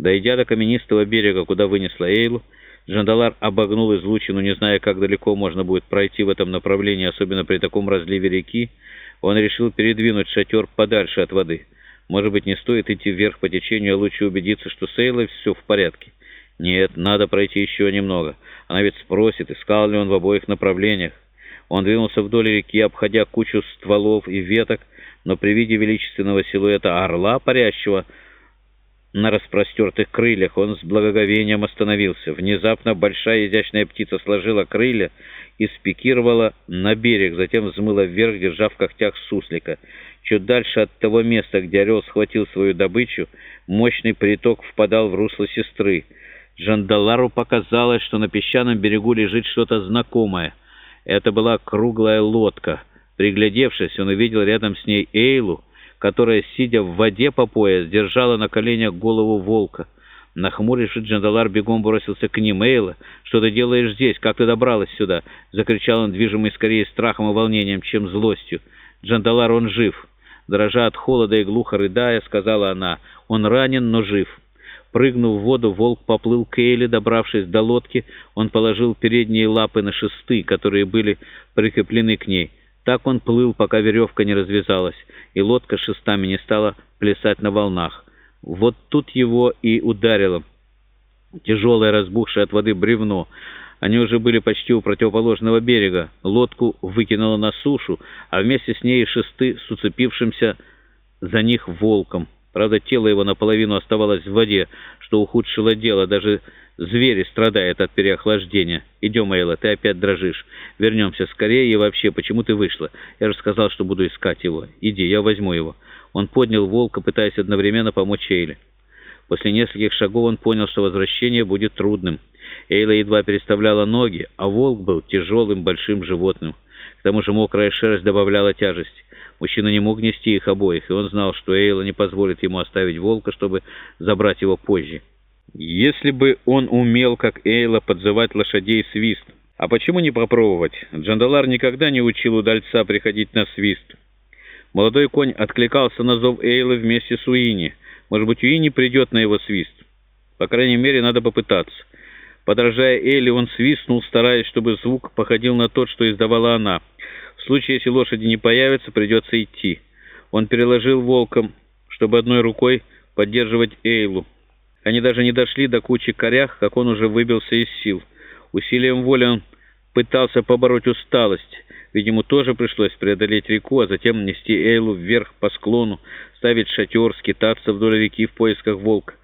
Дойдя до каменистого берега, куда вынесла Эйлу, Джандалар обогнул излучину, не зная, как далеко можно будет пройти в этом направлении, особенно при таком разливе реки. Он решил передвинуть шатер подальше от воды. Может быть, не стоит идти вверх по течению, а лучше убедиться, что с Эйлой все в порядке. Нет, надо пройти еще немного. Она ведь спросит, искал ли он в обоих направлениях. Он двинулся вдоль реки, обходя кучу стволов и веток, но при виде величественного силуэта орла, парящего на распростертых крыльях, он с благоговением остановился. Внезапно большая изящная птица сложила крылья и спикировала на берег, затем взмыла вверх, держа в когтях суслика. Чуть дальше от того места, где орел схватил свою добычу, мощный приток впадал в русло сестры. Джандалару показалось, что на песчаном берегу лежит что-то знакомое. Это была круглая лодка. Приглядевшись, он увидел рядом с ней Эйлу, которая, сидя в воде по пояс, держала на коленях голову волка. Нахмурившись, Джандалар бегом бросился к ним. «Эйла, что ты делаешь здесь? Как ты добралась сюда?» — закричал он, движимый скорее страхом и волнением, чем злостью. «Джандалар, он жив!» Дрожа от холода и глухо рыдая, сказала она. «Он ранен, но жив». Прыгнув в воду, волк поплыл к Эйле, добравшись до лодки, он положил передние лапы на шесты, которые были прикреплены к ней. Так он плыл, пока веревка не развязалась, и лодка шестами не стала плясать на волнах. Вот тут его и ударило. Тяжелое, разбухшее от воды бревно. Они уже были почти у противоположного берега. Лодку выкинуло на сушу, а вместе с ней шесты с уцепившимся за них волком. Правда, тело его наполовину оставалось в воде, что ухудшило дело. Даже звери страдают от переохлаждения. Идем, Эйла, ты опять дрожишь. Вернемся скорее и вообще, почему ты вышла? Я же сказал, что буду искать его. Иди, я возьму его. Он поднял волка, пытаясь одновременно помочь Эйле. После нескольких шагов он понял, что возвращение будет трудным. Эйла едва переставляла ноги, а волк был тяжелым большим животным. К тому же мокрая шерсть добавляла тяжесть. Мужчина не мог нести их обоих, и он знал, что Эйла не позволит ему оставить волка, чтобы забрать его позже. Если бы он умел, как Эйла, подзывать лошадей свист. А почему не попробовать? Джандалар никогда не учил удальца приходить на свист. Молодой конь откликался на зов Эйлы вместе с Уини. Может быть, Уини придет на его свист. По крайней мере, надо попытаться. Подражая Эйле, он свистнул, стараясь, чтобы звук походил на тот, что издавала она. В случае, если лошади не появятся, придется идти. Он переложил волком, чтобы одной рукой поддерживать Эйлу. Они даже не дошли до кучи корях, как он уже выбился из сил. Усилием воли он пытался побороть усталость, ему тоже пришлось преодолеть реку, а затем нести Эйлу вверх по склону, ставить шатер, скитаться вдоль реки в поисках волка.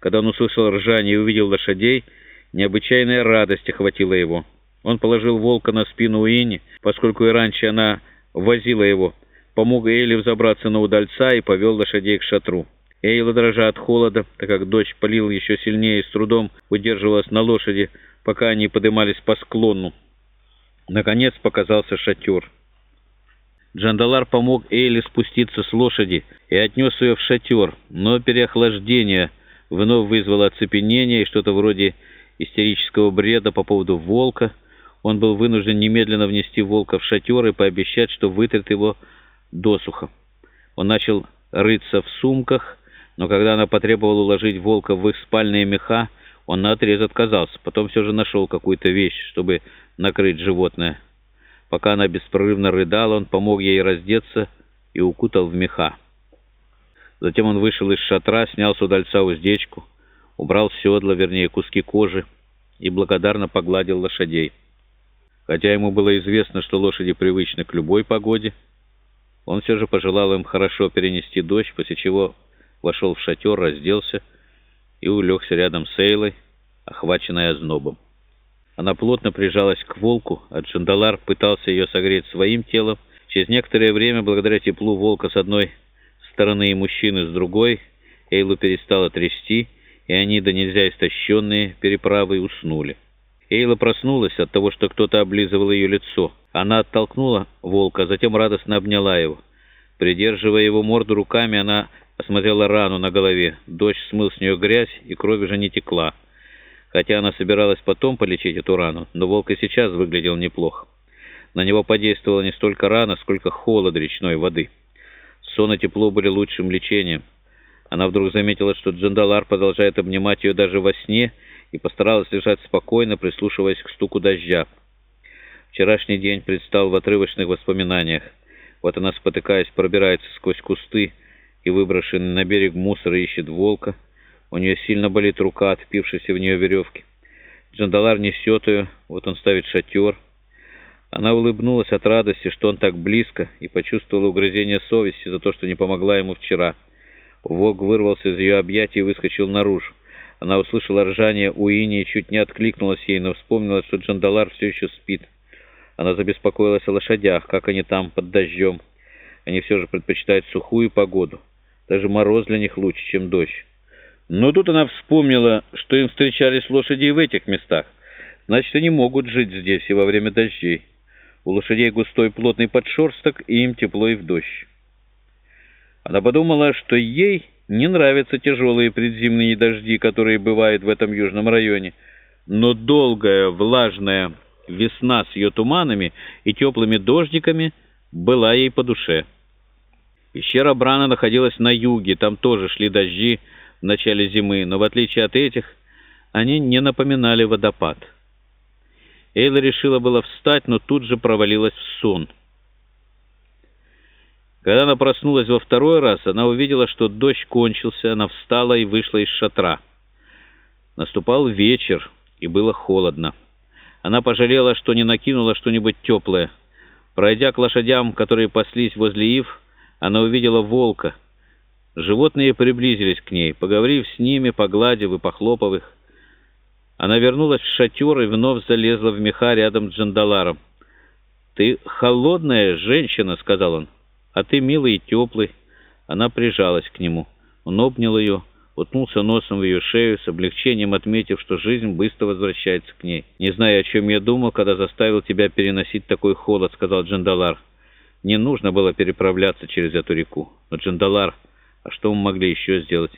Когда он услышал ржание и увидел лошадей, необычайная радость охватила его. Он положил волка на спину Уинни, поскольку и раньше она возила его, помог Эйле взобраться на удальца и повел лошадей к шатру. Эйла, дрожа от холода, так как дочь полил еще сильнее и с трудом удерживалась на лошади, пока они подымались по склону. Наконец показался шатер. Джандалар помог Эйле спуститься с лошади и отнес ее в шатер, но переохлаждение вновь вызвало оцепенение и что-то вроде истерического бреда по поводу волка — он был вынужден немедленно внести волка в шатер и пообещать, что вытрет его досуха. Он начал рыться в сумках, но когда она потребовала уложить волка в их спальные меха, он наотрез отказался. Потом все же нашел какую-то вещь, чтобы накрыть животное. Пока она беспрерывно рыдала, он помог ей раздеться и укутал в меха. Затем он вышел из шатра, снял с удальца уздечку, убрал седла, вернее, куски кожи, и благодарно погладил лошадей. Хотя ему было известно, что лошади привычны к любой погоде, он все же пожелал им хорошо перенести дождь, после чего вошел в шатер, разделся и улегся рядом с Эйлой, охваченной ознобом. Она плотно прижалась к волку, а Джандалар пытался ее согреть своим телом. Через некоторое время, благодаря теплу волка с одной стороны и мужчины с другой, Эйлу перестала трясти, и они, да нельзя истощенные переправой, уснули. Эйла проснулась от того, что кто-то облизывал ее лицо. Она оттолкнула волка, затем радостно обняла его. Придерживая его морду руками, она осмотрела рану на голове. Дождь смыл с нее грязь, и кровь уже не текла. Хотя она собиралась потом полечить эту рану, но волк и сейчас выглядел неплохо. На него подействовала не столько рана, сколько холод речной воды. Сон и тепло были лучшим лечением. Она вдруг заметила, что Джандалар продолжает обнимать ее даже во сне, и постаралась лежать спокойно, прислушиваясь к стуку дождя. Вчерашний день предстал в отрывочных воспоминаниях. Вот она, спотыкаясь, пробирается сквозь кусты и выброшенный на берег мусор ищет волка. У нее сильно болит рука от впившейся в нее веревки. Джандалар несет ее, вот он ставит шатер. Она улыбнулась от радости, что он так близко, и почувствовала угрызение совести за то, что не помогла ему вчера. Волк вырвался из ее объятий и выскочил наружу. Она услышала ржание Уини и чуть не откликнулась ей, но вспомнила, что Джандалар все еще спит. Она забеспокоилась о лошадях, как они там, под дождем. Они все же предпочитают сухую погоду. Даже мороз для них лучше, чем дождь. Но тут она вспомнила, что им встречались лошади и в этих местах. Значит, они могут жить здесь и во время дождей. У лошадей густой плотный подшерсток, и им тепло и в дождь. Она подумала, что ей не нравятся тяжелые предзимние дожди, которые бывают в этом южном районе. Но долгая, влажная весна с ее туманами и теплыми дождиками была ей по душе. Пещера Брана находилась на юге, там тоже шли дожди в начале зимы, но в отличие от этих, они не напоминали водопад. Эйла решила было встать, но тут же провалилась в сон. Когда она проснулась во второй раз, она увидела, что дождь кончился, она встала и вышла из шатра. Наступал вечер, и было холодно. Она пожалела, что не накинула что-нибудь теплое. Пройдя к лошадям, которые паслись возле ив, она увидела волка. Животные приблизились к ней. Поговорив с ними, погладив и похлопав их, она вернулась в шатер и вновь залезла в меха рядом с Джандаларом. «Ты холодная женщина», — сказал он, — «а ты милый и теплый». Она прижалась к нему. Он обнял ее, уткнулся носом в ее шею, с облегчением отметив, что жизнь быстро возвращается к ней. «Не знаю, о чем я думал, когда заставил тебя переносить такой холод», — сказал Джандалар. «Не нужно было переправляться через эту реку. Но, Джандалар, а что мы могли еще сделать?»